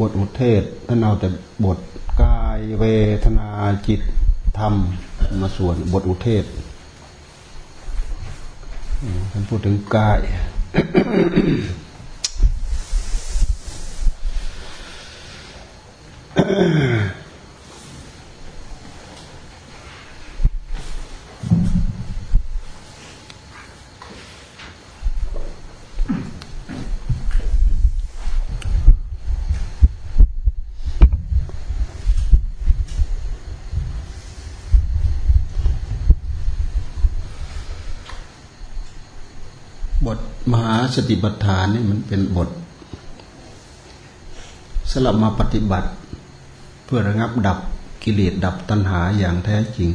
บทอุเทศท่านเอาแต่บทกายเวทนาจิตธรรมมาส่วนบทอุเทศท่านพูดถึงกายมหา สติปัฏฐานนี่มันเป็นบทสลับมาปฏิบัติ เพื่อระงับดับกิเลสดับตัณหาอย่างแท้จริง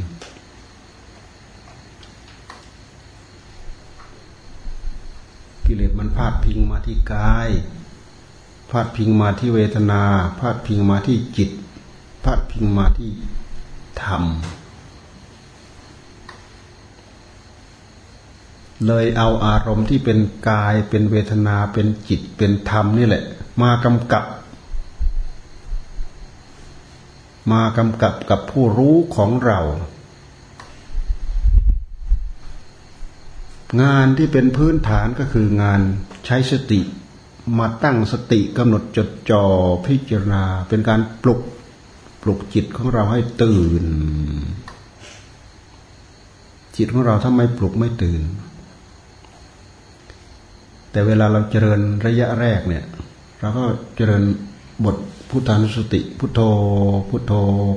กิเลสมันพาดพิงมาที่กายพาดพิงมาที่เวทนาพาดพิงมาที่จิตพาดพิงมาที่ธรรม เลยเอาอารมณ์ที่เป็นกายเป็นเวทนาเป็นจิตเป็นธรรมนี่แหละ มากำกับ มากำกับกับผู้รู้ของเรา งานที่เป็นพื้นฐานก็คืองานใช้สติมาตั้งสติกำหนดจดจ่อพิจารณา เป็นการปลุกปลุกจิตของเราให้ตื่น จิตของเราถ้าไม่ปลุกไม่ตื่น แต่เวลาเราเจริญระยะแรกเนี่ย เราก็เจริญบทพุทธานุสติ พุทโธ พุทโธ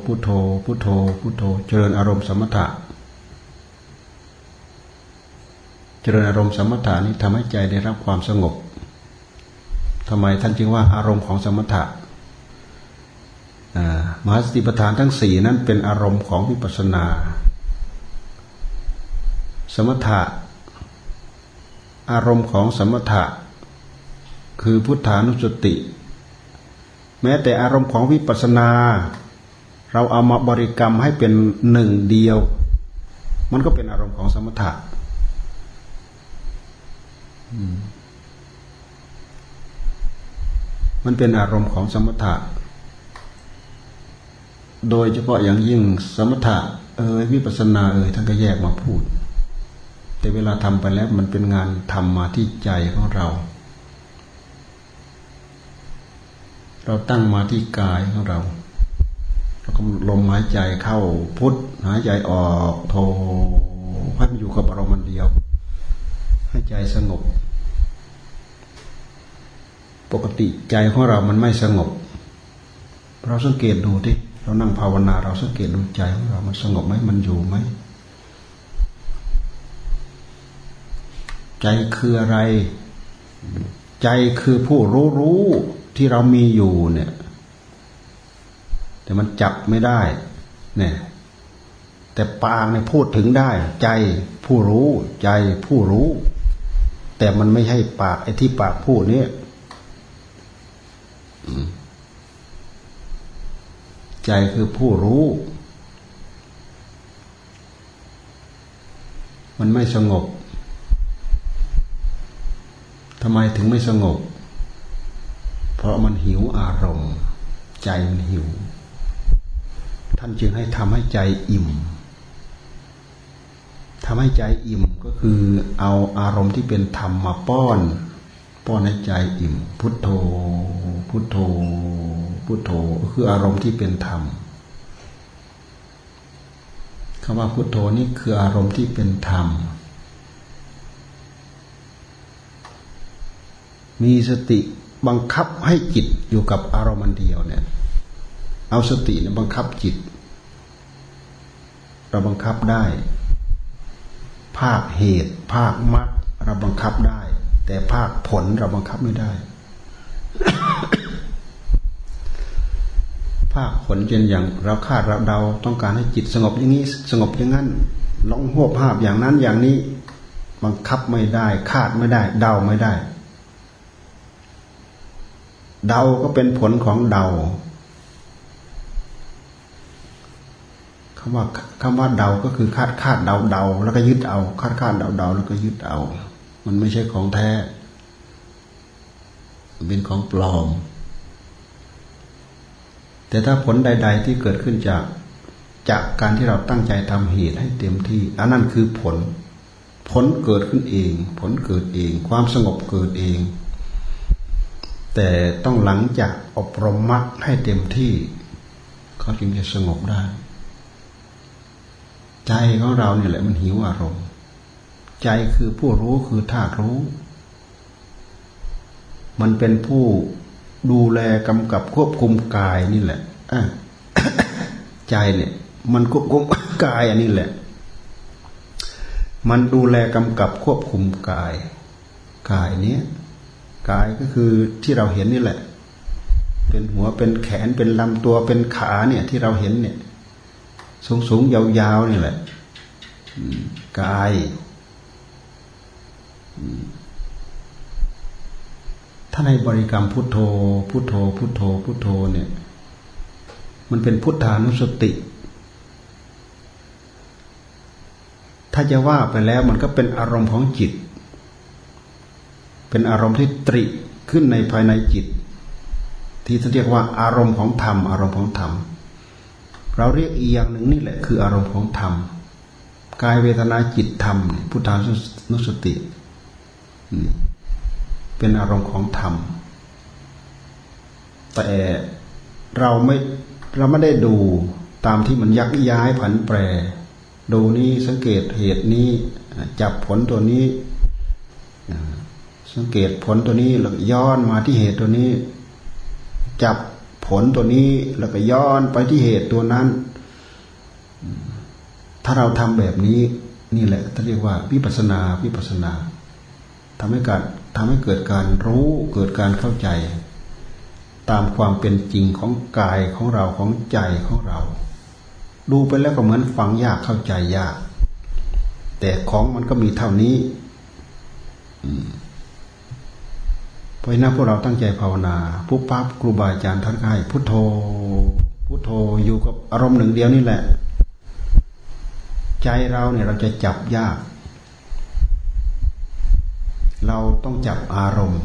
พุทโธ พุทโธ พุทโธ เจริญอารมณ์สมถะ เจริญอารมณ์สมถะนี้ทำให้ใจได้รับความสงบทำไมท่านจึงว่าอารมณ์ของสมถะมหาสติปัฏฐานทั้งสี่นั้นเป็นอารมณ์ของวิปัสสนา สมถะ อารมณ์ของสมถะ คือพุทธานุสติ แม้แต่อารมณ์ของวิปัสสนา เราเอามาบริกรรมให้เป็นหนึ่งเดียว มันก็เป็นอารมณ์ของสมถะมันเป็นอารมณ์ของสมถะ โดยเฉพาะอย่างยิ่งสมถะเอ่ยวิปัสสนาเอ่ยท่านก็แยกมาพูด แต่เวลาทำไปแล้วมันเป็นงานทำมาที่ใจของเรา เราตั้งมาที่กายของเราเราก็ลมหายใจเข้าพุทธหายใจออกโทให้มันอยู่กับเรามันเดียว ให้ใจสงบ ปกติใจของเรามันไม่สงบ เราสังเกตดูที่เรานั่งภาวนา เราสังเกตดูใจของเรา มันสงบไหมมันอยู่ไหม ใจคืออะไร ใจคือผู้รู้รู้ที่เรามีอยู่เนี่ย แต่มันจับไม่ได้ เนี่ย แต่ปากเนี่ยพูดถึงได้ ใจผู้รู้ ใจผู้รู้ แต่มันไม่ใช่ปากไอ้ที่ปากพูดเนี่ยใจคือผู้รู้ มันไม่สงบ ทำไมถึงไม่สงบ เพราะมันหิวอารมณ์ ใจมันหิว ท่านจึงให้ทำให้ใจอิ่มทำให้ใจอิ่มก็คือเอาอารมณ์ที่เป็นธรรมมาป้อน ป้อนให้ใจอิ่ม พุทโธ พุทโธ พุทโธคืออารมณ์ที่เป็นธรรมคำว่าพุทโธนี่คืออารมณ์ที่เป็นธรรม มีสติบังคับให้จิตอยู่กับอารมณ์เดียวเนี่ย เอาสติเนี่ยบังคับจิต เราบังคับได้ ภาคเหตุ ภาคมรรคเราบังคับได้ แต่ภาคผลเราบังคับไม่ได้ ภาคผลเช่นอย่าง เราคาดเราเดาต้องการให้จิตสงบอย่างนี้ สงบอย่างนั้นลองหัวภาพอย่างนั้นอย่างนี้ บังคับไม่ได้ คาดไม่ได้ เดาไม่ได้ เดาก็เป็นผลของเดาคำว่าคำว่าเดาก็คือคาดคาดเดาเดาแล้วก็ยึดเอา คาดคาดเดาเดาแล้วก็ยึดเอา มันไม่ใช่ของแท้เป็นของปลอม แต่ถ้าผลใด ๆ ที่เกิดขึ้นจากจากการที่เราตั้งใจทำเหตุให้เต็มที่อันนั้นคือผล ผลเกิดขึ้นเอง ผลเกิดเอง ความสงบเกิดเอง แต่ต้องหลังจากอบรมมรรคให้เต็มที่เขาจึงจะสงบได้ ใจของเราเนี่ยแหละมันหิวอารมณ์ ใจคือผู้รู้คือธาตุรู้ มันเป็นผู้ดูแลกำกับควบคุมกายนี่แหละใจเนี่ย มันควบคุมกายอันนี้แหละ มันดูแลกำกับควบคุมกาย กายเนี้ย กายก็คือที่เราเห็นนี่แหละ เป็นหัวเป็นแขนเป็นลำตัวเป็นขาเนี่ยที่เราเห็นเนี่ย สูงสูงยาวๆนี่แหละกายถ้าในบริกรรมพุทโธ พุทโธ พุทโธ พุทโธเนี่ย มันเป็นพุทธานุสติ ถ้าจะว่าไปแล้วมันก็เป็นอารมณ์ของจิต เป็นอารมณ์ที่ตริขึ้นในภายในจิต ที่ท่าเรียกว่าอารมณ์ของธรรม อารมณ์ของธรรม เราเรียกอีกอย่างหนึ่งนี่แหละ คืออารมณ์ของธรรมกายเวทนาจิตธรรมพุทธานุสติ เป็นอารมณ์ของธรรม แต่เราไม่เราไม่ได้ดูตามที่มันยักย้ายผันแปร ดูนี้สังเกตเหตุนี้จับผลตัวนี้ สังเกตผลตัวนี้แล้วย้อนมาที่เหตุตัวนี้ จับผลตัวนี้แล้วก็ย้อนไปที่เหตุตัวนั้น ถ้าเราทำแบบนี้ นี่แหละท่านเรียกว่าวิปัสนาวิปัสนาทำให้การทำให้เกิดการรู้เกิดการเข้าใจ ตามความเป็นจริงของกายของเราของใจของเรา ดูไปแล้วก็เหมือนฟังยากเข้าใจยาก แต่ของมันก็มีเท่านี้ เพราะนั้นพวกเราตั้งใจภาวนาผู้ปั๊บครูบาอาจารย์ท่านให้พุทโธ พุทโธอยู่กับอารมณ์หนึ่งเดียวนี่แหละ ใจเราเนี่ยเราจะจับยาก เราต้องจับอารมณ์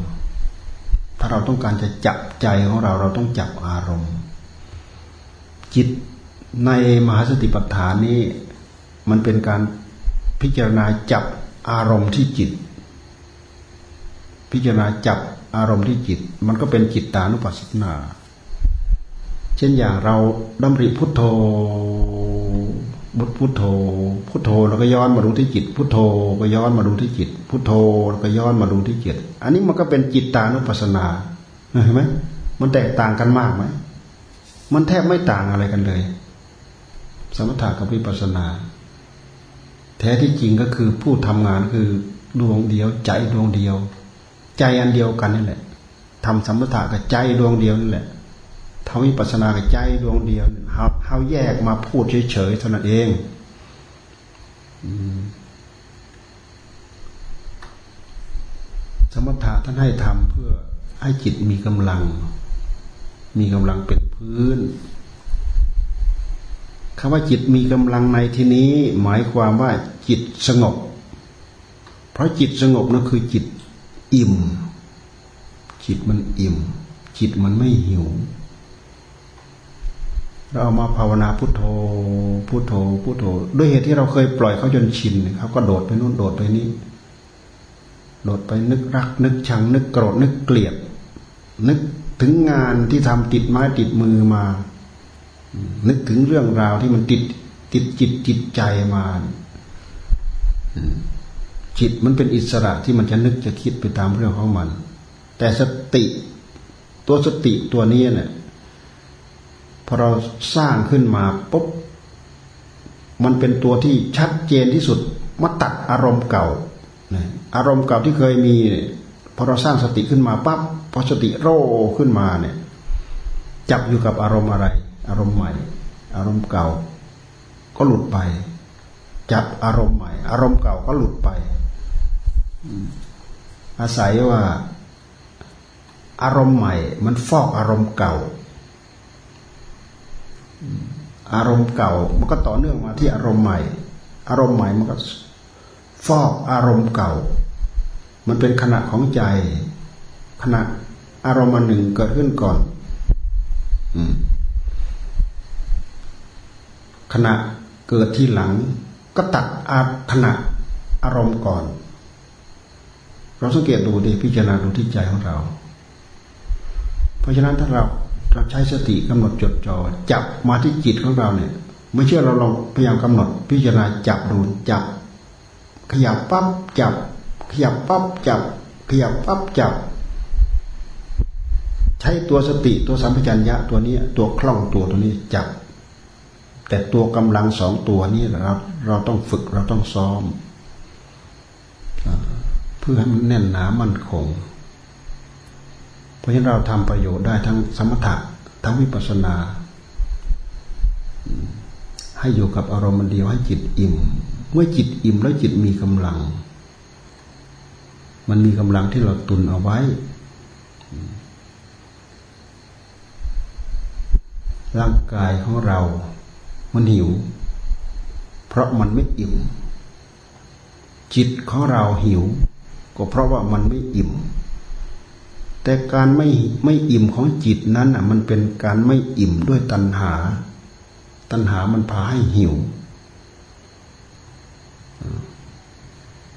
ถ้าเราต้องการจะจับใจของเราเราต้องจับอารมณ์ จิตในมหาสติปัฏฐานนี้ มันเป็นการพิจารณาจับอารมณ์ที่จิต พิจารณาจับอารมณ์ที่จิต มันก็เป็นจิตตานุปัสสนา เช่นอย่างเราดำริพุทโธบุตพุทโธ พุทโธแล้วก็ย้อนมาดูที่จิต พุทโธก็ย้อนมาดูที่จิต พุทโธแล้วก็ย้อนมาดูที่จิต อันนี้มันก็เป็นจิตตานุปัสสนาเห็นไหมมันแตกต่างกันมากไหมมันแทบไม่ต่างอะไรกันเลย สมถะกับวิปัสสนา แท้ที่จริงก็คือผู้ทำงานคือดวงเดียวใจดวงเดียว ใจอันเดียวกันนี่แหละทำสมถะกับใจดวงเดียวนี่แหละทำวิปัสสนากับใจดวงเดียวเฮาเฮาแยกมาพูดเฉยๆเท่านั้นเองสมถะท่านให้ทำเพื่อให้จิตมีกำลัง มีกำลังเป็นพื้นคำว่าจิตมีกำลังในที่นี้ หมายความว่าจิตสงบ เพราะจิตสงบนั่นคือจิต อิ่ม จิตมันอิ่ม จิตมันไม่หิว เราเอามาภาวนาพุทโธ พุทโธ พุทโธ ด้วยเหตุที่เราเคยปล่อยเขาจนชินเขาก็โดดไปนู่นโดดไปนี่โดดไปนึกรัก นึกชัง นึกโกรธนึกเกลียด นึกถึงงานที่ทำติดไม้ติดมือมา นึกถึงเรื่องราวที่มันติดติดจิตจิตใจมา จิตมันเป็นอิสระที่มันจะนึกจะคิดไปตามเรื่องของมัน แต่สติตัวสติตัวนี้เนี่ยพอเราสร้างขึ้นมาปุ๊บมันเป็นตัวที่ชัดเจนที่สุดมาตัดอารมณ์เก่าอารมณ์เก่าที่เคยมีพอเราสร้างสติขึ้นมาปั๊บพอสติโรขึ้นมาเนี่ย จับอยู่กับอารมณ์อะไร อารมณ์ใหม่ อารมณ์เก่า ก็หลุดไป จับอารมณ์ใหม่ อารมณ์เก่าก็หลุดไป อาศัยว่าอารมณ์ใหม่ มันฟอกอารมณ์เก่า อารมณ์เก่า มันก็ต่อเนื่องมาที่อารมณ์ใหม่ อารมณ์ใหม่มันก็ฟอกอารมณ์เก่า มันเป็นขณะของใจ ขณะอารมณ์หนึ่งเกิดขึ้นก่อนอขณะเกิดที่หลัง ก็ตัดอาขณะอารมณ์ก่อน เราสังเกตดูดิพิจารณาดูที่ใจของเรา เพราะฉะนั้นถ้าเราเราใช้สติกำหนดจดจ่อจับมาที่จิตของเราเนี่ย ไม่เชื่อเราลองพยายามกำหนด พิจารณาจับดูจับ ขยับปั๊บจับ ขยับปั๊บจับ ขยับปั๊บจับ ใช้ตัวสติตัวสัมปชัญญะตัวนี้ตัวคล่องตัวตัวนี้จับ แต่ตัวกำลังสองตัวนี้เราเราต้องฝึกเราต้องซ้อม พื่อให้มันแน่นหนามั่นคง เพราะฉะนั้นเราทำประโยชน์ได้ทั้งสมถะทั้งวิปัสสนา ให้อยู่กับอารมณ์มันเดียวให้จิตอิ่ม เมื่อจิตอิ่มแล้วจิตมีกำลัง มันมีกำลังที่เราตุนเอาไว้ ร่างกายของเรา มันหิว เพราะมันไม่อิ่มจิตของเราหิว ก็เพราะว่ามันไม่อิ่ม แต่การไม่ไม่อิ่มของจิตนั้นอะ มันเป็นการไม่อิ่มด้วยตัณหา ตัณหามันพาให้หิว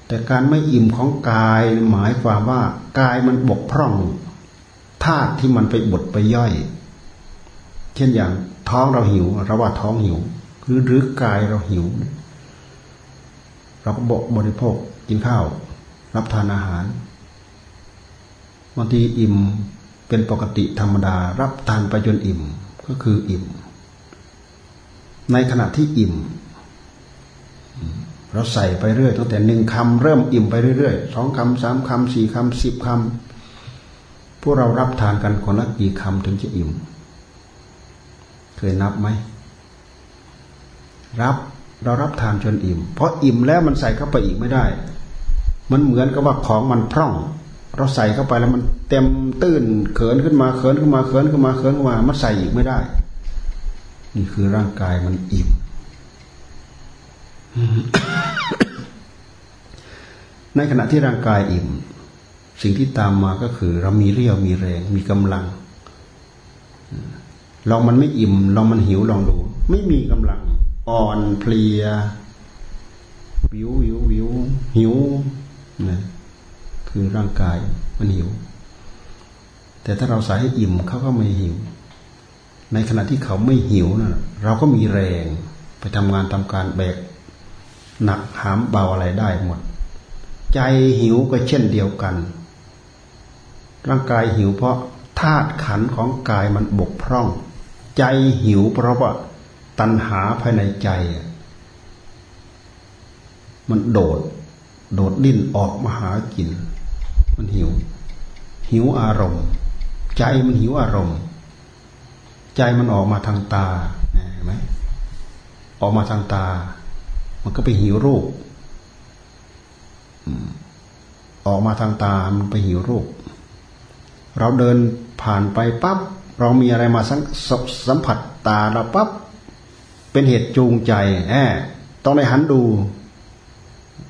แต่การไม่อิ่มของกายหมายความว่ากายมันบกพร่องธาตุที่มันไปบดไปย่อย เช่นอย่างท้องเราหิวเราว่าท้องหิวหรือหรือกายเราหิว เราก็บอกบริโภคกินข้าว รับทานอาหารบางทีอิ่มเป็นปกติธรรมดา รับทานไปจนอิ่มก็คืออิ่ม ในขณะที่อิ่ม เราใส่ไปเรื่อยตั้งแต่หนึ่งคำเริ่มอิ่มไปเรื่อยๆสองคำสามคำสี่คำสิบคำพวกเรารับทานกันคนละกี่คำถึงจะอิ่ม เคยนับไหมรับเรารับทานจนอิ่ม เพราะอิ่มแล้วมันใส่เข้าไปอีกไม่ได้ มันเหมือนกับว่าของมันพร่อง เราใส่เข้าไปแล้วมันเต็มตื้นเขินขึ้นมาเขินขึ้นมาเขินขึ้นมาเขินขึ้นมามันใส่อีกไม่ได้ นี่คือร่างกายมันอิ่มในขณะที่ร่างกายอิ่ม สิ่งที่ตามมาก็คือ เรามีเรี่ยวมีแรงมีกำลังลองมันไม่อิ่มลองมันหิวลองดู ไม่มีกำลัง อ่อนเพลีย วิววิววิวหิว นะคือร่างกายมันหิว แต่ถ้าเราใส่ให้อิ่มเขาก็ไม่หิว ในขณะที่เขาไม่หิวนะเราก็มีแรงไปทำงานทำการแบกหนักหามเบาอะไรได้หมด ใจหิวก็เช่นเดียวกัน ร่างกายหิวเพราะธาตุขันของกายมันบกพร่อง ใจหิวเพราะว่าตัณหาภายในใจ มันโดด โดดดิ้นออกมาหากิน มันหิว หิวอารมณ์ ใจมันหิวอารมณ์ ใจมันออกมาทางตาเห็นไหมออกมาทางตา มันก็ไปหิวรูปออกมาทางตา มันไปหิวรูป เราเดินผ่านไปปั๊บ เรามีอะไรมาสัมผัสตาเราปั๊บ เป็นเหตุจูงใจแอบต้องได้หันดู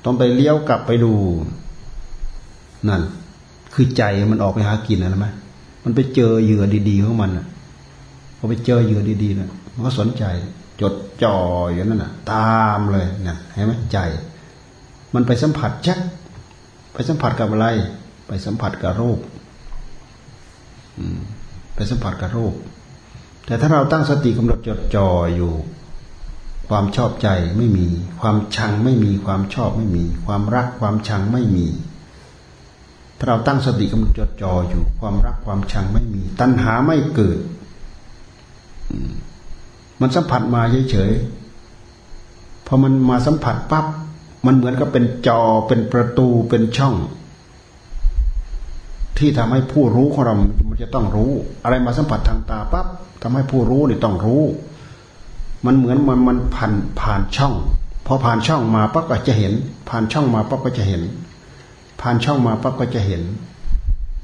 ต้องไปเลี้ยวกลับไปดู นั่น คือใจมันออกไปหากินนะไหมมันไปเจอเหยื่อดีๆของมันอะพอไปเจอเหยื่อดีๆนะมันก็สนใจ จดจ่ออย่างนั้นน่ะ ตามเลยนี่ยเห็นไหมใจ มันไปสัมผัสชักไปสัมผัสกับอะไร ไปสัมผัสกับรูปไปสัมผัสกับรูปแต่ถ้าเราตั้งสติกำหนดจดจ่ออยู่ ความชอบใจไม่มี ความชังไม่มีความชอบไม่มี ความรักความชังไม่มีถ้าเราตั้งสติกำลังจดจ่ออยู่ความรักความชังไม่มี ตัณหาไม่เกิด มันสัมผัสมาเฉยๆพอมันมาสัมผัสปั๊บมันเหมือนกับเป็นจอเป็นประตูเป็นช่อง ที่ทำให้ผู้รู้ของเรา มันจะต้องรู้ อะไรมาสัมผัสทางตาปั๊บทำให้ผู้รู้นี่ต้องรู้ มันเหมือนมันมันผ่านผ่านช่องพอผ่านช่องมาปั๊บก็จะเห็น ผ่านช่องมาปั๊บก็จะเห็น ผ่านช่องมาปั๊บก็จะเห็น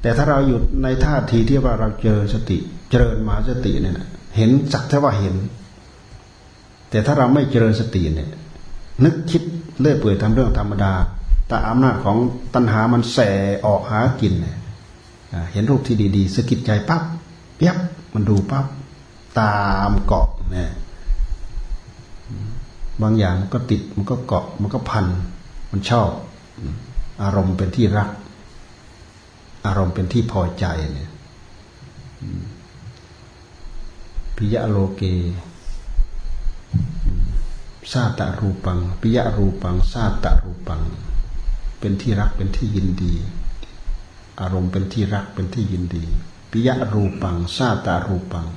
แต่ถ้าเราอยู่ในท่าทีที่ว่าเราเจอสติ เจริญมาสติเนี่ยเห็นสักแต่ว่าเห็น แต่ถ้าเราไม่เจริญสติเนี่ย นึกคิดเลื่อยเปื่อยทำเรื่องธรรมดาแต่อำนาจของตัณหามันแส่ออกหากินเนี่ยเห็นรูปที่ดีๆสกิดใจปั๊บเปียบมันดูปั๊บตามเกาะเนี่ย บางอย่างมันก็ติดมันก็เกาะมันก็พัน มันชอบ อารมณ์เป็นที่รัก อารมณ์เป็นที่พอใจเนี่ยปิยะโลเกซาตะรูปังปิยะรูปังซาตะรูปัง เป็นที่รักเป็นที่ยินดี อารมณ์เป็นที่รักเป็นที่ยินดีปิยะรูปังซาตะรูปัง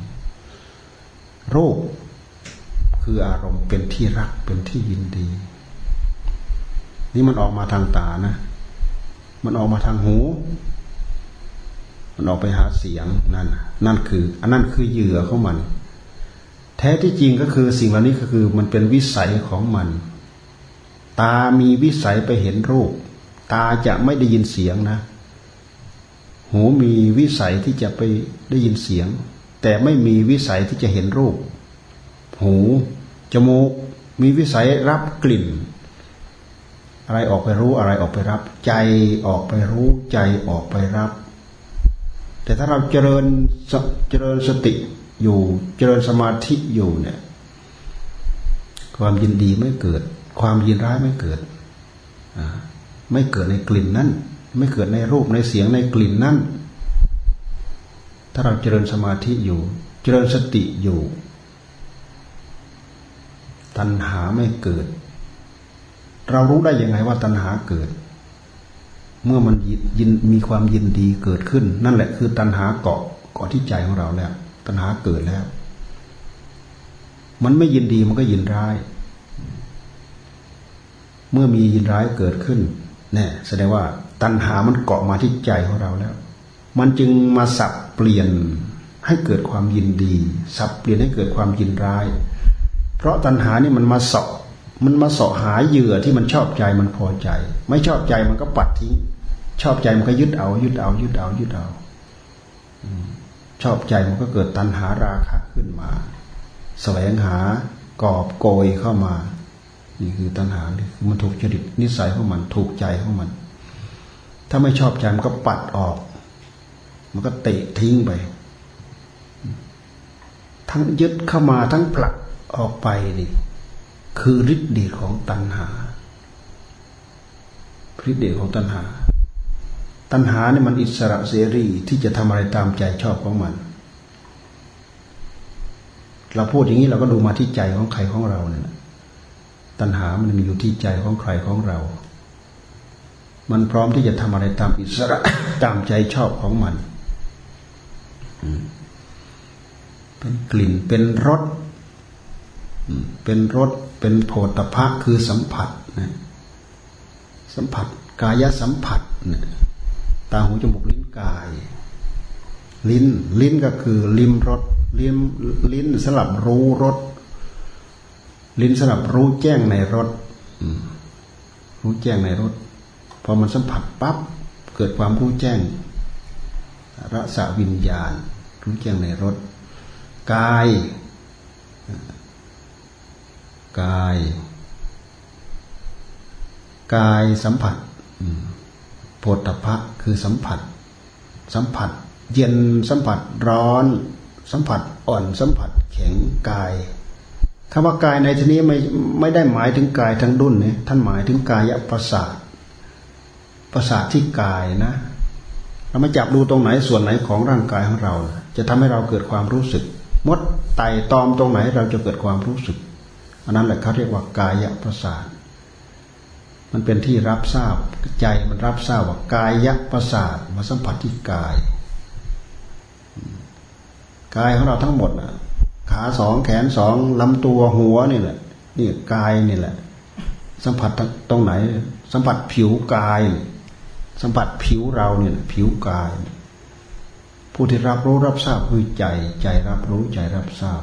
รูป คืออารมณ์เป็นที่รักเป็นที่ยินดี นี่มันออกมาทางตานะ มันออกมาทางหู มันออกไปหาเสียงนั่นนั่นคืออันนั้นคือเหยื่อของมัน แท้ที่จริงก็คือสิ่งเหล่านี้ก็คือมันเป็นวิสัยของมัน ตามีวิสัยไปเห็นรูป ตาจะไม่ได้ยินเสียงนะ หูมีวิสัยที่จะไปได้ยินเสียง แต่ไม่มีวิสัยที่จะเห็นรูป หูจมูกมีวิสัยรับกลิ่น อะไรออกไปรู้อะไรออกไปรับ ใจออกไปรู้ใจออกไปรับ แต่ถ้าเราเจริญเจริญสติอยู่ เจริญสมาธิอยู่เนี่ย ความยินดีไม่เกิด ความยินร้ายไม่เกิดไม่เกิดในกลิ่นนั้นไม่เกิดในรูปในเสียงในกลิ่นนั้นถ้าเราเจริญสมาธิอยู่ เจริญสติอยู่ ตัณหาไม่เกิด เรารู้ได้ยังไงว่าตัณหาเกิด เมื่อมันยินมีความยินดีเกิดขึ้น นั่นแหละคือตัณหาเกาะเกาะที่ใจของเราแล้ว ตัณหาเกิดแล้ว มันไม่ยินดีมันก็ยินร้าย เมื่อมียินร้ายเกิดขึ้นเนี่ยแสดงว่า ตัณหามันเกาะมาที่ใจของเราแล้ว มันจึงมาสับเปลี่ยนให้เกิดความยินดี สับเปลี่ยนให้เกิดความยินร้าย เพราะตัณหานี่มันมาเสาะมันมาเสาะหาเหยื่อที่มันชอบใจมันพอใจ ไม่ชอบใจมันก็ปัดทิ้ง ชอบใจมันก็ยึดเอา ยึดเอา ยึดเอา ยึดเอาชอบใจมันก็เกิดตัณหาราคะขึ้นมาแสวงหากอบโกยเข้ามา นี่คือตัณหานี่มันถูกจริตนิสัยของมันถูกใจของมัน ถ้าไม่ชอบใจมันก็ปัดออก มันก็เตะทิ้งไป ทั้งยึดเข้ามาทั้งผลัก ออกไปนี่คือฤทธิ์เดชของตัณหาฤทธิ์เดชของตัณหา ตัณหาเนี่ยมันอิสระเสรีที่จะทำอะไรตามใจชอบของมัน เราพูดอย่างนี้เราก็ดูมาที่ใจของใครของเราเนี่ยตัณหามันมีอยู่ที่ใจของใครของเรา มันพร้อมที่จะทำอะไรตามอิสระตามใจชอบของมัน เป็นกลิ่นเป็นรส เป็นรสเป็นโผฏฐะคือสัมผัสนะสัมผัสกายสัมผัสนะตาหูจมูกลิ้นกาย ลิ้นลิ้นก็คือลิ้มรสลิ้นลิ้นสลับรู้รสลิ้นสลับรู้แจ้งในรสรู้แจ้งในรสพอมันสัมผัสปั๊บเกิดความรู้แจ้งรสวิญญาณ รู้แจ้งในรสกาย กาย กายสัมผัสโพธพะคือสัมผัส สัมผัส เย็นสัมผัสร้อน สัมผัสอ่อนสัมผัสแข็งกายคำว่ากายในที่นี้ไม่ไม่ได้หมายถึงกายทั้งดุนเนี่ยท่านหมายถึงกายประสาทประสาทที่กายนะเรามาจับดูตรงไหนส่วนไหนของร่างกายของเรา จะทำให้เราเกิดความรู้สึก มดไตตอมตรงไหนเราจะเกิดความรู้สึก อันนั้นแหละเขาเรียกว่ากายประสาท มันเป็นที่รับทราบใจมันรับทราบว่ากายประสาทมาสัมผัสที่กาย กายของเราทั้งหมดขาสองแขนสองลำตัวหัวนี่แหละนี่กายนี่แหละ สัมผัสตรงไหน สัมผัสผิวกาย สัมผัสผิวเราเนี่ยผิวกาย ผู้ที่รับรู้รับทราบคือใจ ใจรับรู้ใจรับทราบ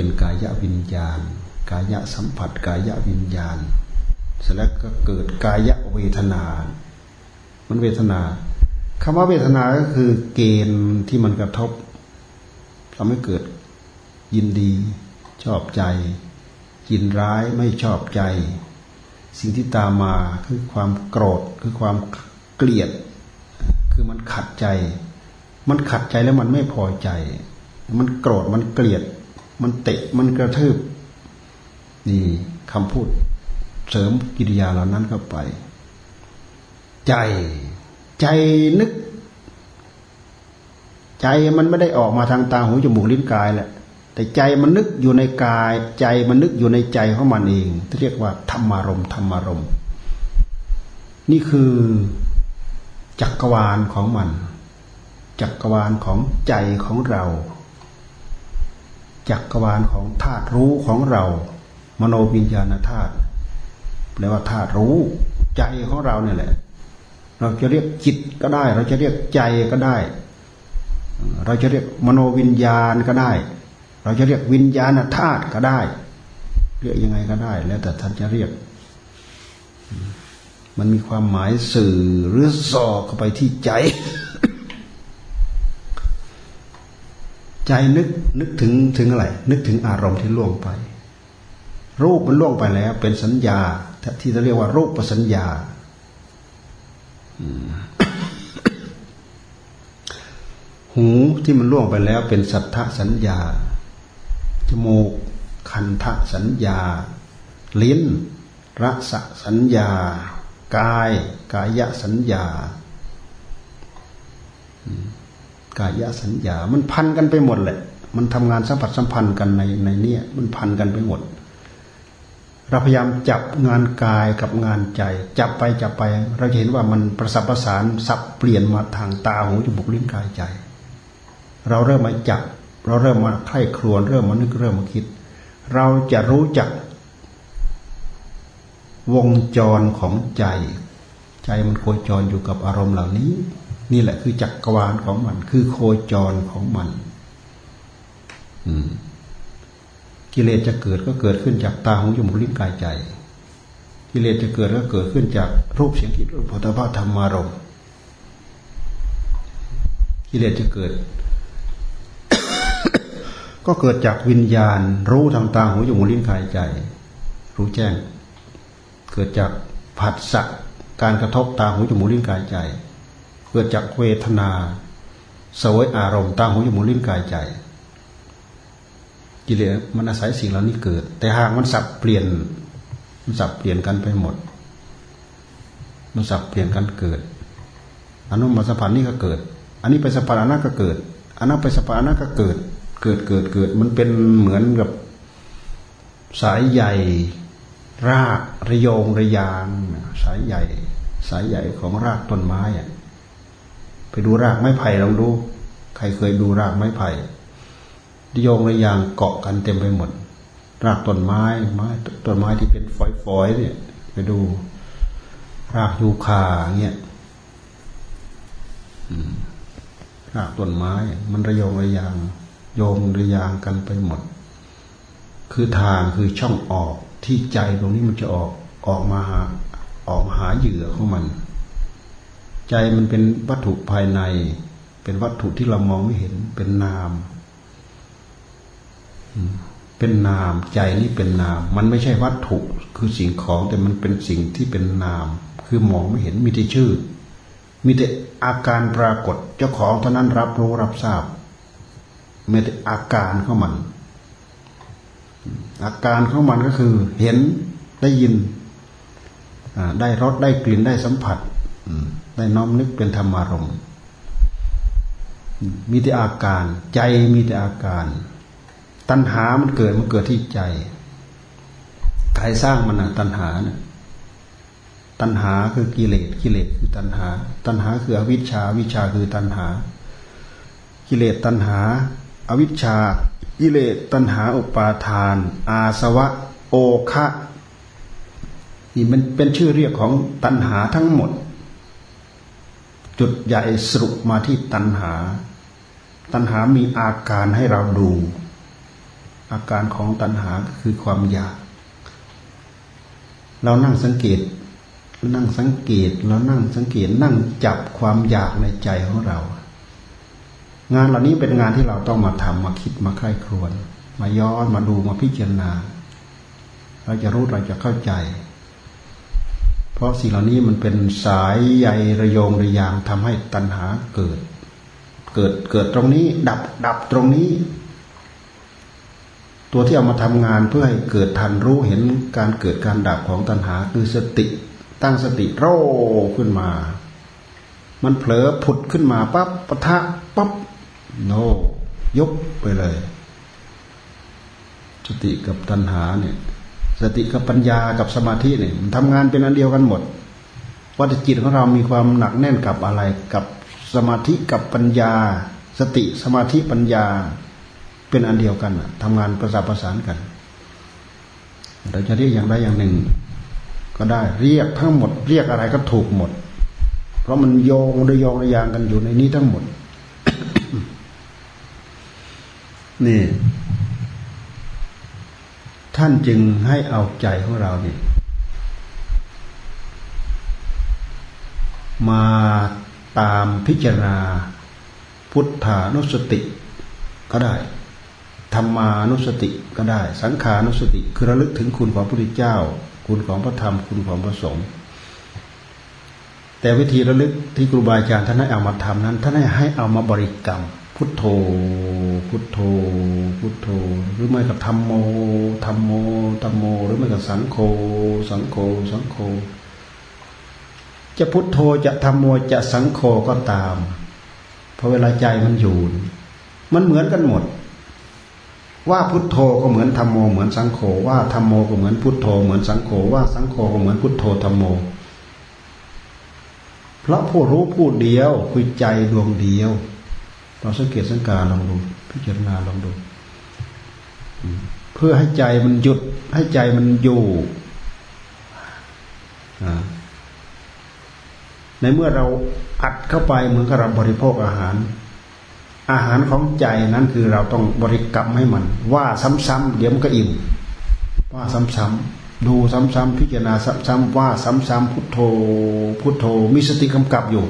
เป็นกายวิญญาณ กายสัมผัส กายวิญญาณ เสร็จแล้วก็เกิดกายเวทนา มันเวทนาคำว่าเวทนาก็คือเกณฑ์ที่มันกระทบทำให้เกิดยินดี ชอบใจ ยินร้ายไม่ชอบใจ สิ่งที่ตามมาคือความโกรธคือความเกลียด คือมันขัดใจ มันขัดใจแล้วมันไม่พอใจ มันโกรธมันเกลียด มันเตะมันกระทืบ นี่คำพูดเสริมกิริยาเหล่านั้นเข้าไป ใจ ใจนึก ใจมันไม่ได้ออกมาทางตาหูจมูกลิ้นกายแหละแต่ใจมันนึกอยู่ในกาย ใจมันนึกอยู่ในใจของมันเองที่เรียกว่าธรรมารมธรรมารมนี่คือจักรวาลของมัน จักรวาลของใจของเรา จักรวาลของธาตุรู้ของเรา มโนวิญญาณธาตุแปลว่าธาตุรู้ใจของเราเนี่ยแหละ เราจะเรียกจิตก็ได้ เราจะเรียกใจก็ได้ เราจะเรียกมโนวิญญาณก็ได้ เราจะเรียกวิญญาณธาตุก็ได้ เรียกยังไงก็ได้ แล้วแต่ท่านจะเรียก มันมีความหมายสื่อหรือสอเข้าไปที่ใจ ใจนึกนึกถึงถึงอะไร นึกถึงอารมณ์ที่ล่วงไป รูปมันล่วงไปแล้ว เป็นสัญญาที่จะเรียกว่ารูปประสัญญาหูที่มันล่วงไปแล้วเป็นสัทธสัญญา จมูกคันทะสัญญา ลิ้นรสสัญญา กาย กายสัญญา กายสัญญา มันพันกันไปหมดแหละ มันทำงานสัมผัสสัมพันธ์กันในในนี้มันพันกันไปหมด เราพยายามจับงานกายกับงานใจ จับไปจับไป เราจะเห็นว่ามันประสับประสานสับเปลี่ยนมาทางตาหูจมูกลิ้นกายใจ เราเริ่มมาจับ เราเริ่มมาไข้ครวนเริ่มมานึกเริ่มมาคิด เราจะรู้จัก วงจรของใจ ใจมันโคจรอยู่กับอารมณ์เหล่านี้ นี่แหละคือจักรวาลของมัน คือโคจรของมันกิเลสจะเกิดก็เกิดขึ้นจากตาหูจมูกลิ้นกายใจ กิเลสจะเกิดก็เกิดขึ้นจากรูปเสียงกลิ่นรสผลิตภัณฑ์ธรรมารมกิเลสจะเกิด ก็เกิดจากวิญญาณ รู้ทางตาหูจมูกลิ้นกายใจ รู้แจ้ง เกิดจากผัสสะการกระทบตาหูจมูกลิ้นกายใจ เกิดจากเวทนาสวยอารมณ์ตาหูจมูกลิ้นกายใจ กิเลสมันอาศัยสิ่งเหล่านี้เกิด แต่หากมันสับเปลี่ยน มันสับเปลี่ยนกันไปหมด มันสับเปลี่ยนกันเกิดอนุมาสพันนี่ก็เกิด อันนี้ไปสพันอันนั้นก็เกิด อันนั้นไปสพันอันนั้นก็เกิด เกิดเกิดเกิด มันเป็นเหมือนกับสายใหญ่ รากระยงระยาง สายใหญ่ สายใหญ่ของรากต้นไม้อะ ดูรากไม้ไผ่ลองดู ใครเคยดูรากไม้ไผ่โยงระยางเกาะกันเต็มไปหมด รากต้นไม้ไม้ต้นไม้ที่เป็นฝอยๆเนี่ย ไปดูรากยูคาเงี้ยรากต้นไม้ มันระยงระยาง โยงระยางกันไปหมด คือทางคือช่องออกที่ใจตรงนี้มันจะออกออกมาออกมาหาเหยื่อของมัน ใจมันเป็นวัตถุภายใน เป็นวัตถุที่เรามองไม่เห็น เป็นนาม เป็นนาม ใจนี่เป็นนาม มันไม่ใช่วัตถุ คือสิ่งของแต่มันเป็นสิ่งที่เป็นนาม คือมองไม่เห็นมีแต่ชื่อ มีแต่อาการปรากฏเจ้าของเท่านั้นรับรู้รับทราบมีแต่อาการของมัน อาการของมันก็คือ เห็นได้ยินได้รสได้กลิ่นได้สัมผัส ได้น้อมนึกเป็นธรรมารมณ์มีแต่อาการ ใจมีแต่อาการ ตัณหามันเกิดมันเกิดที่ใจใครสร้างมันนะตัณหาเนี่ยตัณหาคือกิเลสกิเลสคือตัณหา ตัณหาคืออวิชชาวิชาคือตัณหา กิเลสตัณหา อวิชชา กิเลสตัณหาอุปาทาน อาสวะ โอคะนี่มันเป็นชื่อเรียกของตัณหาทั้งหมด จุดใหญ่สรุปมาที่ตัณหา ตัณหามีอาการให้เราดู อาการของตัณหาคือความอยาก เรานั่งสังเกต นั่งสังเกตเรานั่งสังเกตนั่งจับความอยากในใจของเรา งานเหล่านี้เป็นงานที่เราต้องมาทำมาคิดมาใคร่ครวญมาย้อนมาดูมาพิจารณา เราจะรู้เราจะเข้าใจ เพราะสิ่งเหล่านี้มันเป็นสายใยระยงระยางทำให้ตัณหาเกิด เกิดเกิดตรงนี้ ดับดับตรงนี้ ตัวที่เอามาทำงานเพื่อให้เกิดทันรู้เห็นการเกิดการดับของตัณหาคือสติ ตั้งสติโรขึ้นมา มันเผลอผุดขึ้นมาปั๊บปะทะปั๊บโนยกไปเลย สติกับตัณหาเนี่ย สติกับปัญญากับสมาธิเนี่ยมันทำงานเป็นอันเดียวกันหมดว่าจิตของเรามีความหนักแน่นกับอะไรกับสมาธิกับปัญญา สติสมาธิปัญญาเป็นอันเดียวกันทำงานประสานประสานกัน เราจะเรียกอย่างใดอย่างหนึ่ง ก็ได้เรียกทั้งหมด เรียกอะไรก็ถูกหมด เพราะมันโยงโดยโยงระยางกันอยู่ในนี้ทั้งหมด นี่ ท่านจึงให้เอาใจของเราเนี่ยมาตามพิจารณา พุทธานุสติก็ได้ธรรมานุสติก็ได้ สังขานุสติคือระลึกถึงคุณของพระพุทธเจ้า คุณของพระธรรมคุณของพระสงฆ์แต่วิธีระลึกที่ครูบาอาจารย์ท่านให้เอามาทำนั้น ท่านให้ให้เอามาบริกรรม พุทโธ พุทโธ พุทโธ หรือไม่กับธรรมโม ธรรมโม ธรรมโม หรือไม่กับสังโฆ สังโฆ สังโฆ จะพุทโธ จะธรรมโม จะสังโฆก็ตามพอเวลาใจมันอยู่ มันเหมือนกันหมด ว่าพุทโธก็เหมือนธรรมโม เหมือนสังโฆ ว่าธรรมโมก็เหมือนพุทโธ เหมือนสังโฆ ว่าสังโฆก็เหมือนพุทโธธรรมโม เพราะผู้รู้ผู้เดียวคือใจดวงเดียว เราสังเกตสังการลองดู พิจารณาลองดูเพื่อให้ใจมันหยุด ให้ใจมันอยู่ในเมื่อเราอัดเข้าไปเหมือนกับเราบริโภคอาหาร อาหารของใจนั้นคือเราต้องบริกรรมให้มัน ว่าซ้ำๆเดี๋ยวมันก็อิ่มว่าซ้ำๆดูซ้ำๆพิจารณาซ้ำๆว่าซ้ำๆพุทโธ พุทโธมีสติกำกับอยู่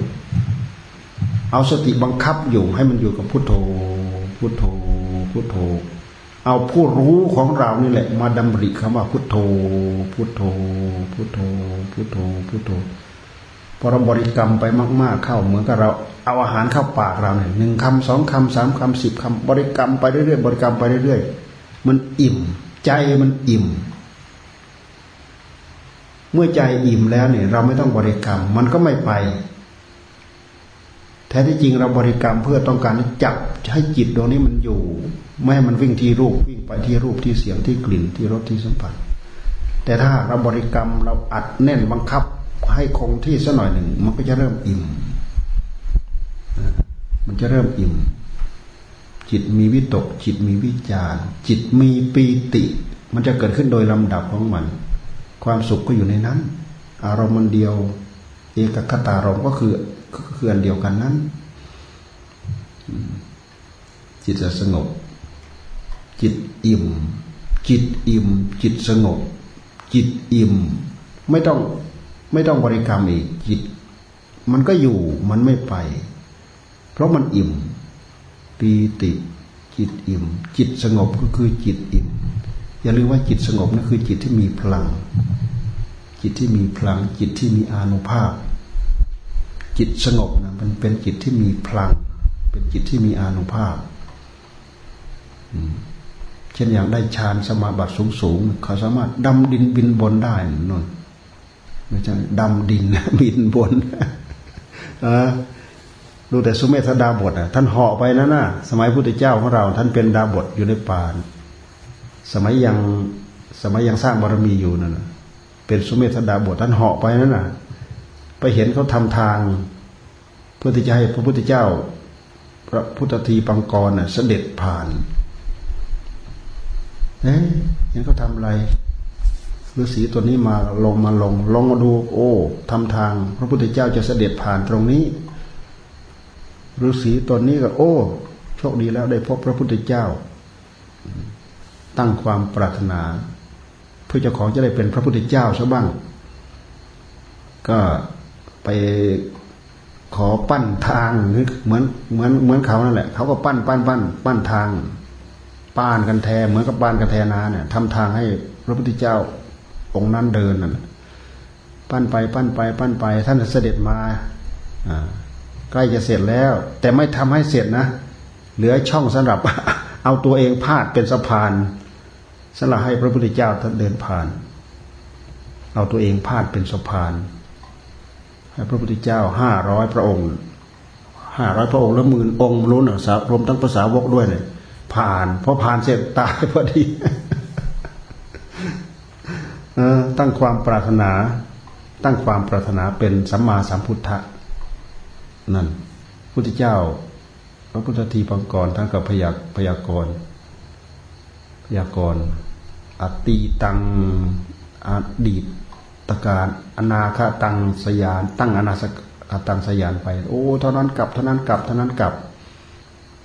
เอาสติบังคับอยู่ให้มันอยู่กับพุทโธ พุทโธ พุทโธ เอาผู้รู้ของเรานี่แหละ มาดำริคำว่าพุทโธ พุทโธ พุทโธ พุทโธ พุทโธพอเราบริกรรมไปมาก ๆ เข้าเหมือนกับเราเอาอาหารเข้าปากเราเนี่ยหนึ่งคำสองคำสามคำสิบคำบริกรรมไปเรื่อยๆบริกรรมไปเรื่อยๆมันอิ่ม ใจมันอิ่ม เมื่อใจอิ่มแล้วเนี่ย เราไม่ต้องบริกรรม มันก็ไม่ไป แท้ที่จริงเราบริกรรมเพื่อต้องการจับให้จิตดวงนี้มันอยู่ ไม่ให้มันวิ่งที่รูปวิ่งไปที่รูปที่เสียงที่กลิ่นที่รสที่สัมผัส แต่ถ้าเราบริกรรมเราอัดแน่นบังคับให้คงที่สักหน่อยหนึ่ง มันก็จะเริ่มอิ่ม มันจะเริ่มอิ่ม จิตมีวิตก จิตมีวิจารจิตมีปีติ มันจะเกิดขึ้นโดยลำดับของมัน ความสุขก็อยู่ในนั้น อารมณ์มันเดียว เอกคตารมก็คือ คืออันเดียวกันนั้น จิตจะสงบ จิตอิ่ม จิตอิ่ม จิตสงบ จิตอิ่ม ไม่ต้องไม่ต้องบริกรรมอีกจิต มันก็อยู่มันไม่ไป เพราะมันอิ่มปีติจิตอิ่ม จิตสงบก็คือจิตอิ่ม อย่าลืมว่าจิตสงบนั่นคือจิตที่มีพลัง จิตที่มีพลัง จิตที่มีอานุภาพ จิตสงบนะมันเป็นจิตที่มีพลัง เป็นจิตที่มีอานุภาพเช่นอย่างได้ฌานสมาบัติสูงสูงเขาสามารถดำดินบินบนได้นนไม่ใช่ดำดินบินบนดูแต่สุเมธดาบทอะ ท่านเหาะไปนั่นน่ะ สมัยพุทธเจ้าของเรา ท่านเป็นดาบทอยู่ในป่าสมัยยังสมัยยังสร้างบารมีอยู่นั่นเป็นสุเมธดาบทท่านเหาะไปนั่นน่ะ ไปเห็นเขาทำทาง เพื่อที่จะให้พระพุทธเจ้า พระพุทธทีปังกรน่ะ เสด็จผ่านเอ๊ะเห็นเขาทาอะไรฤาษีตัวนี้มาลงมาลง ลงมาดู โอ้ทำทาง พระพุทธเจ้าจะเสด็จผ่านตรงนี้ฤาษีตัวนี้ก็ โอ้ โชคดีแล้วได้พบพระพุทธเจ้า ตั้งความปรารถนา เพื่อเจ้าของจะได้เป็นพระพุทธเจ้าซะบ้าง ก็ ไปขอปั้นทางเหมือนเหมือนเหมือนเขานั่นแหละเขาก็ปั้นปั้นปั้นปั้นทางป้านกันแทเหมือนกับป้านกันแทนาเนี่ยทำทางให้พระพุทธเจ้าองค์นั้นเดินนั่นปั้นไปปั้นไป ปั้นไป ท่านเสด็จมาใกล้จะเสร็จแล้ว แต่ไม่ทำให้เสร็จนะ เหลือช่องสำหรับ เอาตัวเองพาดเป็นสะพานสละให้พระพุทธเจ้าท่านเดินผ่าน เอาตัวเองพาดเป็นสะพาน พระพุทธเจ้าห้าร้อยพระองค์ห้าร้อยพระองค์แล้วหมื่นองค์รู้นอะรวมทั้งภาษาวกด้วยเลยผ่านพอผ่านเสร็จตายพอดีตั้งความปรารถนา ตั้งความปรารถนาเป็นสัมมาสัมพุทธะนั่นพุทธเจ้า พระพุทธทีปังกรทั้งกับพยากพยากรพยากรอตีตังอดีต ตการอนาคตังสยาน ตั้งอนาคตังสยานไป โอ้เท่านั้นกลับเท่านั้นกลับเท่านั้นกลับ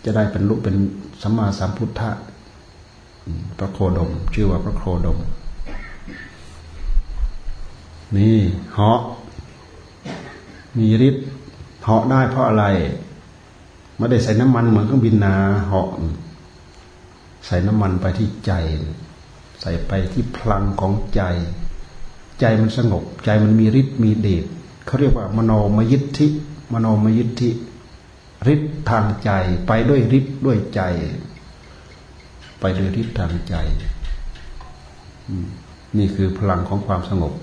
จะได้เป็นลุเป็นสัมมาสัมพุทธะพระโคดม ชื่อว่าพระโคดม นี่เหาะมีฤทธิ์เหาะได้เพราะอะไรไม่ได้ใส่น้ำมันเหมือนเครื่องบินนาเหาะใส่น้ำมันไปที่ใจ ใส่ไปที่พลังของใจ ใจมันสงบ ใจมันมีฤทธิ์มีเดชเขาเรียกว่ามโนมยิทธิมโนมยิทธิฤทธิ์ทางใจไปด้วยฤทธิ์ด้วยใจ ไปด้วยฤทธิ์ทางใจนี่คือพลังของความสงบ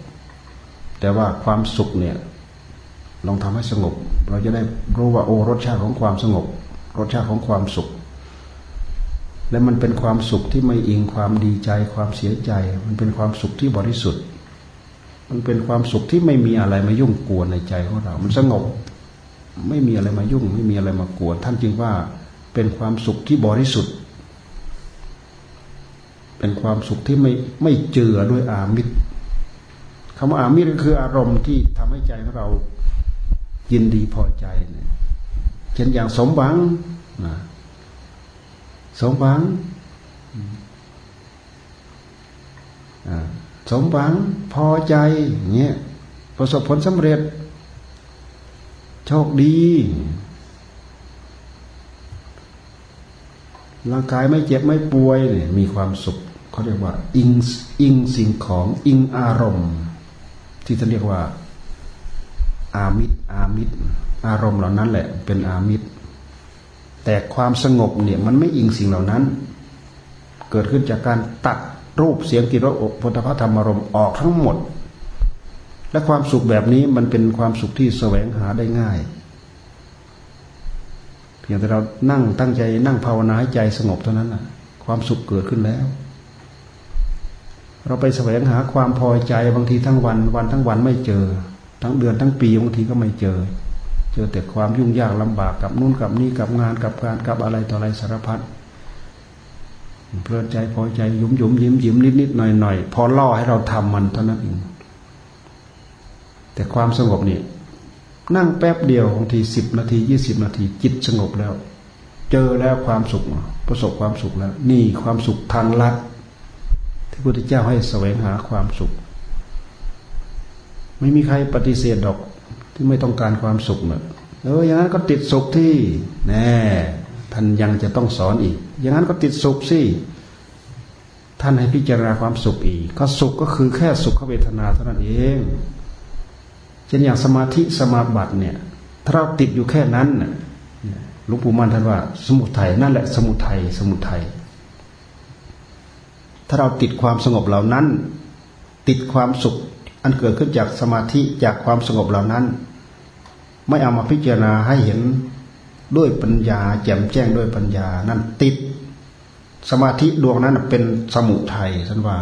แต่ว่าความสุขเนี่ย ลองทำให้สงบ เราจะได้รู้ว่าโอ้รสชาติของความสงบ รสชาติของความสุข และมันเป็นความสุขที่ไม่อิงความดีใจ ความเสียใจ มันเป็นความสุขที่บริสุทธิ์ มันเป็นความสุขที่ไม่มีอะไรมายุ่งกวนในใจของเรา มันสงบ ไม่มีอะไรมายุ่ง ไม่มีอะไรมากวน ท่านจึงว่าเป็นความสุขที่บริสุทธิ์ เป็นความสุขที่ไม่ไม่เจือด้วยอามิตรคำว่าอามิตรก็คืออารมณ์ที่ทำให้ใจของเรายินดีพอใจเนี่ยเช่นอย่างสมหวังนะสมหวัง สมหวังพอใจเงี้ยประสบผลสำเร็จ โชคดี ร่างกายไม่เจ็บไม่ป่วยเนี่ยมีความสุขเขาเรียกว่า อิงอิงสิ่งของอิงอารมณ์ ที่ท่านเรียกว่า อามิตรอามิตรอารมณ์เหล่านั้นแหละ เป็นอามิตร แต่ความสงบเนี่ยมันไม่อิงสิ่งเหล่านั้น เกิดขึ้นจากการตัด รูปเสียงกิรสพุทธธรรมารมณ์ออกทั้งหมด และความสุขแบบนี้มันเป็นความสุขที่แสวงหาได้ง่าย เพียงแต่เรานั่งตั้งใจนั่งภาวนาให้ใจสงบเท่านั้นนะความสุขเกิดขึ้นแล้ว เราไปแสวงหาความพอใจบางทีทั้งวัน วันทั้งวันไม่เจอ ทั้งเดือนทั้งปีบางทีก็ไม่เจอ เจอแต่ความยุ่งยากลำบากกับนู่นกับนี่กับงานกับการกับอะไรต่ออะไรสารพัด เพลินใจพอใจยุ่มยุ่มยิ้มยิ้มนิดนิดหน่อยหน่อยพอล่อให้เราทำมันเท่านั้นเองแต่ความสงบนี่นั่งแป๊บเดียวบางทีสิบนาทียี่สิบนาทีจิตสงบแล้ว เจอแล้วความสุขประสบความสุขแล้ว นี่ความสุขทางลัดที่พระพุทธเจ้าให้แสวงหาความสุข ไม่มีใครปฏิเสธดอกที่ไม่ต้องการความสุขเนอะเอออย่างนั้นก็ติดสุขที่แน่ ท่านยังจะต้องสอนอีก อย่างนั้นก็ติดสุขสิท่านให้พิจารณาความสุขอีก ก็สุขก็คือแค่สุขเวทนาเท่านั้นเองเช่นอย่างสมาธิสมาบัติเนี่ย ถ้าเราติดอยู่แค่นั้นหลวงปู่มั่นท่านว่า สมุทัยนั่นแหละ สมุทัยสมุทัยถ้าเราติดความสงบเหล่านั้น ติดความสุข อันเกิดขึ้นจากสมาธิจากความสงบเหล่านั้น ไม่เอามาพิจารณาให้เห็น ด้วยปัญญา แจ่มแจ้งด้วยปัญญา นั่นติด สมาธิดวงนั้นเป็นสมุทัยสันวา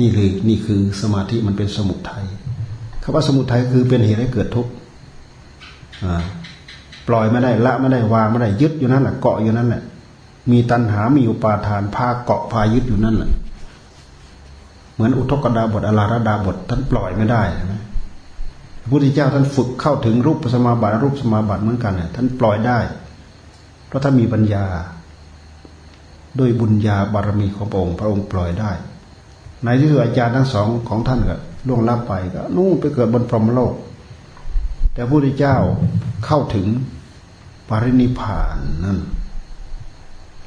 นี่คือนี่คือสมาธิมันเป็นสมุทัยคำว่าสมุทัยคือเป็นเหตุให้เกิดทุกข์ปล่อยไม่ได้ละไม่ได้วางไม่ได้ยึดอยู่นั่นแหละเกาะอยู่นั่นแหละ มีตัณหา มีอุปาทานพาเกาะพายึดอยู่นั่นแหละ เหมือนอุทกดาบทอลาระดาบทท่านปล่อยไม่ได้ใช่ไหม พระพุทธเจ้าท่านฝึกเข้าถึงรูปสมาบัติรูปสมาบัติเหมือนกันเนี่ยท่านปล่อยได้ เพราะท่านมีปัญญา ด้วยบุญญาบารมีของพระองค์พระองค์ปล่อยได้ ในที่สุดอาจารย์ทั้งสองของท่านก็ล่วงลับไปก็นู่นไปเกิดบนพรหมโลก แต่พระพุทธเจ้าเข้าถึงปรินิพานนั่น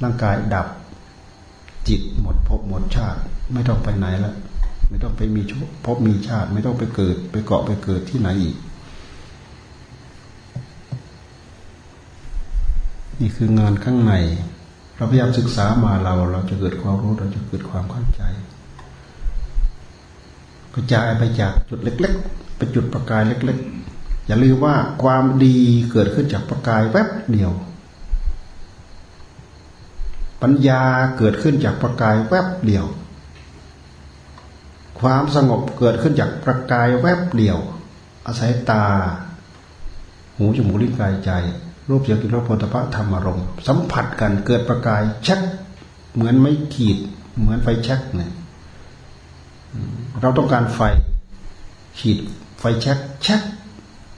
ร่างกายดับจิตหมดภพหมดชาติไม่ต้องไปไหนแล้ว ไม่ต้องไปมีพบมีชาติ ไม่ต้องไปเกิด ไปเกาะไปเกิดที่ไหนอีก นี่คืองานข้างใน เราพยายามศึกษามาเรา เราจะเกิดความรู้เราจะเกิดความเข้าใจกระจายไปจากจุดเล็ก ๆ ไปจุดประกายเล็ก ๆ อย่าลืมว่าความดีเกิดขึ้นจากประกายแวบเดียว ปัญญาเกิดขึ้นจากประกายแวบเดียว ความสงบเกิดขึ้นจากประกายแวบเดียว อาศัยตา หูจมูกลิ้นกายใจ รูปเสียงกลิ่นรสผลิตภัณฑ์ธรรมารมสัมผัสกันเกิดประกายชักเหมือนไม่ขีด เหมือนไฟชักเนี่ยเราต้องการไฟ ขีดไฟช็กช็ก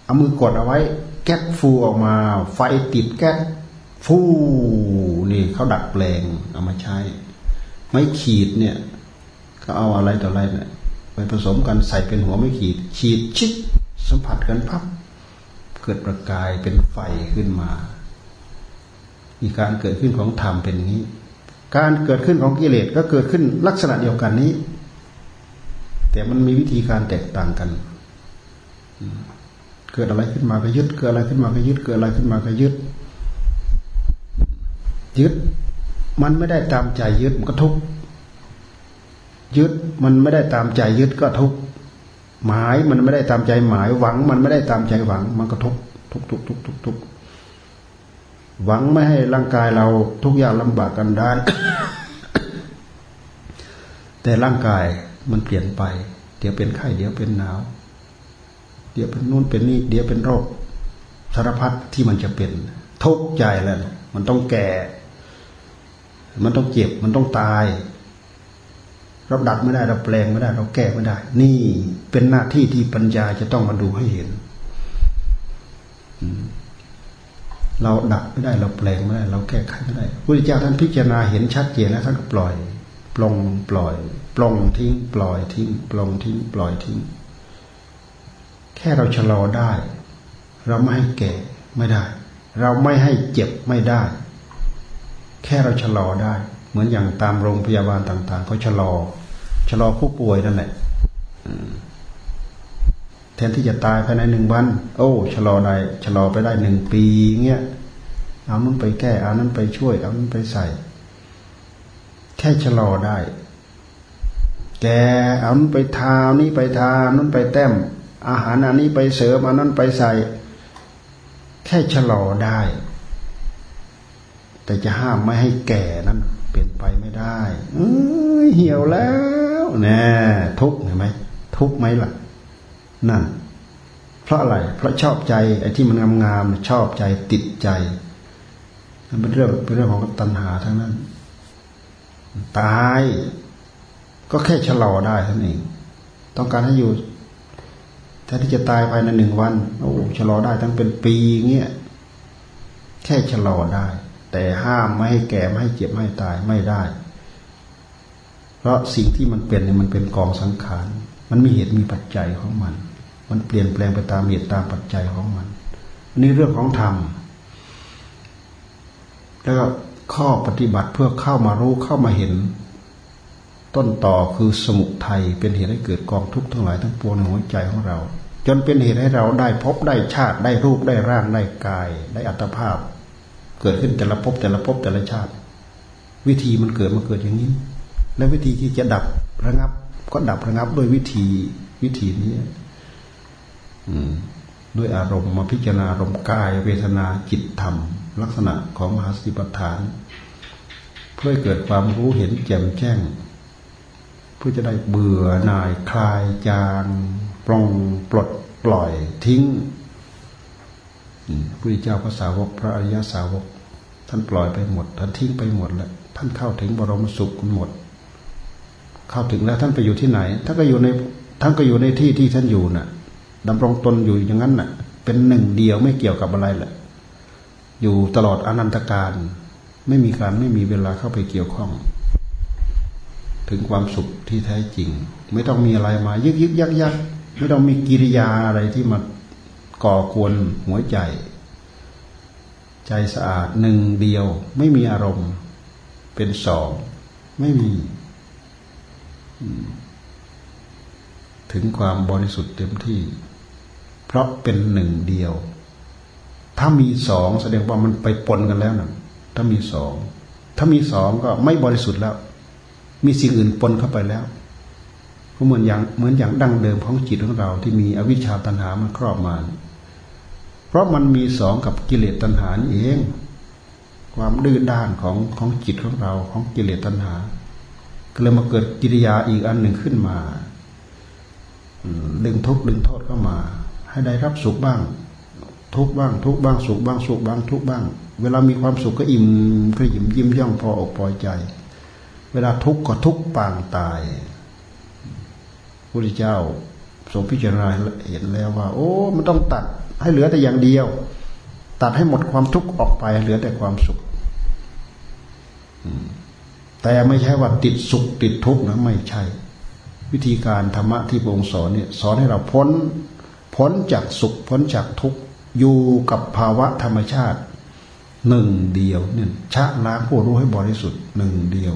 เอามือกดเอาไว้ แก๊สฟูออกมา ไฟติดแก๊สฟูนี่เขาดัดแปลงเอามาใช้ ไม่ขีดเนี่ย เขาเอาอะไรต่ออะไรเนี่ยไปผสมกันใส่เป็นหัวไม่ขีด ขีดชิดสัมผัสกันพับเกิดประกายเป็นไฟขึ้นมา มีการเกิดขึ้นของธรรมเป็นนี้ การเกิดขึ้นของกิเลสก็เกิดขึ้นลักษณะเดียวกันนี้ แต่มันมีวิธีการแตกต่างกัน เกิดอะไรขึ้นมาก็ยึด เกิดอะไรขึ้นมาก็ยึด เกิดอะไรขึ้นมาก็ยึด ยึด มันไม่ได้ตามใจยึดมันก็ทุกข์ ยึดมันไม่ได้ตามใจยึดก็ทุกข์หมายมันไม่ได้ตามใจหมาย หวังมันไม่ได้ตามใจหวัง มันก็ทุกทุกทุกทุกทุกทุกหวังไม่ให้ร่างกายเราทุกอย่างลำบากกันดาน แต่ร่างกายมันเปลี่ยนไป เดี๋ยวเป็นไข้เดี๋ยวเป็นหนาว เดี๋ยวเป็นนู่นเป็นนี่ เดี๋ยวเป็นโรคสารพัดที่มันจะเป็นทุกข์ใจแล้วมันต้องแก่ มันต้องเจ็บ มันต้องตาย เราดัดไม่ได้เราแปลงไม่ได้ เราแก้ไม่ได้ นี่เป็นหน้าที่ที่ปัญญาจะต้องมาดูให้เห็นเราดัดไม่ได้เราแปลงไม่ได้ เราแก้ไขไม่ได้พระเจ้าท่านพิจารณาเห็นชัดเจนแล้วท่านก็ปล่อย ปลงปล่อย ปลงทิ้ง ปล่อยทิ้ง ปลงทิ้ง ปล่อยทิ้ง แค่เราชะลอได้ เราไม่ให้แก่ไม่ได้ เราไม่ให้เจ็บไม่ได้ แค่เราชะลอได้ เหมือนอย่างตามโรงพยาบาลต่าง ๆเขาชะลอ ชะลอผู้ป่วยนั่นแหละแทนที่จะตายภายในหนึ่งวัน โอ้ชะลอได้ชะลอไปได้หนึ่งปีเงี้ยเอานั้นไปแก้เอานั้นไปช่วย เอานั้นไปใส่ แค่ชะลอได้ แกเอานั้นไปทานี้ไปทานั้นไปแต้ม อาหารอันนี้ไปเสริมอันนั้นไปใส่ แค่ชะลอได้ แต่จะห้ามไม่ให้แก่นั้นเปลี่ยนไปไม่ได้เหี่ยวแล้วแน่ทุกเห็นไหมทุกไหมล่ะนั่นเพราะอะไรเพราะชอบใจไอ้ที่มันงามๆชอบใจติดใจมันเป็นเรื่องเป็นเรื่องของตัณหาทั้งนั้น ตาย ก็แค่ชะลอได้ท่านเอง ต้องการให้อยู่แทนที่จะตายภายในหนึ่งวัน โอ้ชะลอได้ทั้งเป็นปีเงี้ยแค่ชะลอได้ แต่ห้ามไม่ให้แก่ไม่ให้เจ็บไม่ให้ตายไม่ได้ เพราะสิ่งที่มันเป็นเนี่ยมันเป็นกองสังขาร มันมีเหตุมีปัจจัยของมัน มันเปลี่ยนแปลงไปตามเหตุตามปัจจัยของมันอันนี้เรื่องของธรรม แล้วก็ข้อปฏิบัติเพื่อเข้ามารู้เข้ามาเห็น ต้นต่อคือสมุทัยเป็นเหตุให้เกิดกองทุกข์ทั้งหลายทั้งปวงในหัวใจของเรา จนเป็นเหตุให้เราได้พบได้ชาติได้รูปได้ร่างได้กาย ได้อัตภาพ เกิดขึ้นแต่ละภพแต่ละภพแต่ละชาติ วิธีมันเกิดมาเกิดอย่างนี้ และวิธีที่จะดับระงับ ก็ดับระงับด้วยวิธีวิธีนี้ด้วยอารมณ์มาพิจารณาอารมณ์กาย เวทนาจิตธรรม ลักษณะของมหาสติปัฏฐาน เพื่อเกิดความรู้เห็นแจ่มแจ้ง เพื่อจะได้เบื่อหน่ายคลายจางปลงปลดปล่อยทิ้งพระพุทธเจ้าพระสาวกพระอริยสาวก ท่านปล่อยไปหมด ท่านทิ้งไปหมดแล้วท่านเข้าถึงบรมสุขหมด เข้าถึงแล้วท่านไปอยู่ที่ไหนท่านก็อยู่ในท่านก็อยู่ในที่ที่ท่านอยู่น่ะดำรงตนอยู่อย่างนั้นน่ะ เป็นหนึ่งเดียวไม่เกี่ยวกับอะไรแหละ อยู่ตลอดอนันตการ ไม่มีการไม่มีเวลาเข้าไปเกี่ยวข้อง ถึงความสุขที่แท้จริง ไม่ต้องมีอะไรมายึกยึกยักยักไม่ต้องมีกิริยาอะไรที่มาก่อกวนหัวใจ ใจสะอาดหนึ่งเดียว ไม่มีอารมณ์ เป็นสองไม่มี ถึงความบริสุทธิ์เต็มที่ เพราะเป็นหนึ่งเดียว ถ้ามีสองแสดงว่ามันไปปนกันแล้วนะถ้ามีสอง ถ้ามีสองก็ไม่บริสุทธิ์แล้ว มีสิ่งอื่นปนเข้าไปแล้วก็เหมือนอย่างเหมือนอย่างดั้งเดิมของจิตของเราที่มีอวิชชาตัณหามันครอบมา เพราะมันมีสองกับกิเลสตัณหาเอง ความดื้อด้านของของจิตของเราของกิเลสตัณหา ก็เลยมาเกิดกิริยาอีกอันหนึ่งขึ้นมาดึงทุกข์ดึงโทษเข้ามา ให้ได้รับสุขบ้าง ทุกบ้าง ทุกบ้างสุขบ้างสุขบ้าง ทุกบ้าง เวลามีความสุขก็อิ่มก็ยิ้มยิ้มย่องพออกพอใจ เวลาทุกข์ก็ทุกข์ปางตายพระพุทธเจ้าทรงพิจารณาเห็นแล้วว่า โอ้มันต้องตัดให้เหลือแต่อย่างเดียว ตัดให้หมดความทุกข์ออกไปเหลือแต่ความสุข แต่ไม่ใช่ว่าติดสุขติดทุกข์นะไม่ใช่ วิธีการธรรมะที่พระองค์สอนเนี่ยสอนให้เราพ้น พ้นจากสุขพ้นจากทุกข์อยู่กับภาวะธรรมชาติหนึ่งเดียวเนี่ยชะล้างผู้รู้ให้บริสุทธิ์หนึ่งเดียว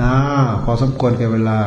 อ่าพอสมควรแก่เวลา